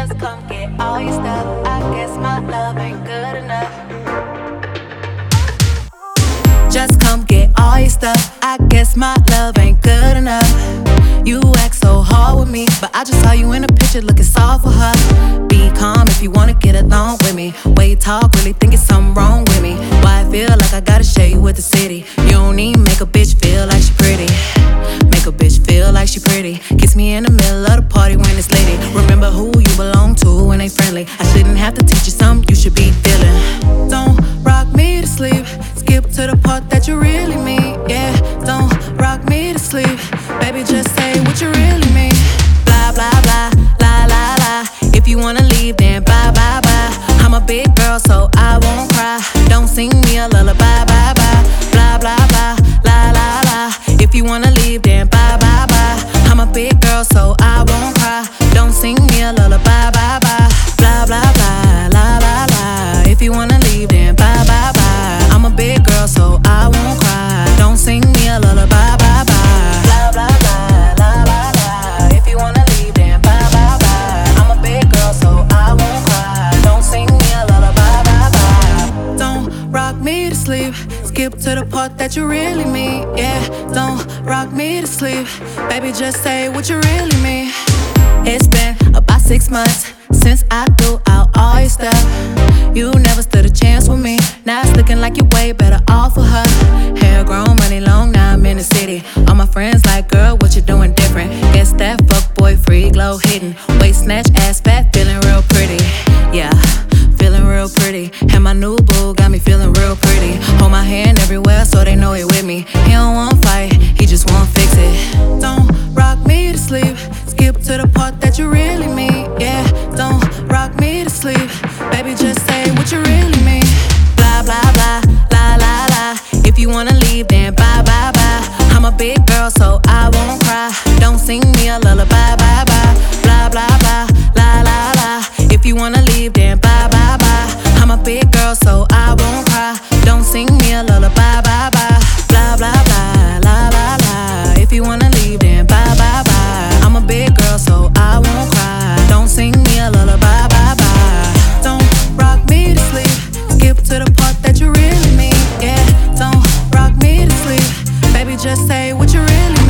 Just come get all your stuff. I guess my love ain't good enough. Just come get all your stuff. I guess my love ain't good enough. You act so hard with me, but I just saw you in a picture looking soft for her. Be calm if you wanna get along with me. Way you talk, really think it's something wrong with me. Why I feel like I gotta share you with the city. You don't even make a bitch feel like she pretty. Like she pretty. Kiss me in the middle of the party when it's lady. Remember who you belong to when they friendly. I shouldn't have to teach you something you should be feeling. Don't rock me to sleep. Skip to the part that you really mean. Yeah, don't rock me to sleep. Baby, just say what you really mean. Blah, blah, blah, la, la, la. If you wanna leave, then bye, bye, bye. I'm a big girl, so I won't cry. Don't sing me a lullaby, bye, bye. Blah, blah, blah, la, la, la. If you wanna leave, then bye, bye. I'm a big girl, so I won't cry. Don't sing me a lullaby, bye, bye. Blah, blah, blah, la, la, la. If you wanna leave, then bye, bye, bye. I'm a big girl, so I won't cry. Don't sing me a lullaby, bye, bye. Blah, blah, blah, la, la, la. If you wanna leave, then bye, bye, bye. I'm a big girl, so I won't cry. Don't sing me a lullaby, bye, bye. Don't rock me to sleep. Skip to the part that you really mean. Yeah, don't rock me to sleep. Baby, just say what you really mean. It's been about six months since I threw out all your stuff. You never stood a chance with me. Now it's looking like you're way better off with her. Hair grown, money long, now I'm in the city. All my friends like, girl, what you doing different? Guess that fuck boy free glow hidden. Waist snatch, ass fat, feeling real pretty. Yeah, feeling real pretty. And my new boo got me feeling real pretty. Hold my hand everywhere so they know he with me. He don't want just want fix it. Don't rock me to sleep. Skip to the part that you really mean. Yeah, don't rock me to sleep. Baby, just say what you really mean. Blah, blah, blah, la, la, la. If you wanna leave, then bye, bye, bye. I'm a big girl, so I won't cry. Don't sing me a lullaby, bye, bye. Blah, blah, blah, la, la, la. If you wanna leave, then bye, bye, bye. I'm a big girl, so I won't cry. Don't sing me a lullaby, say what you really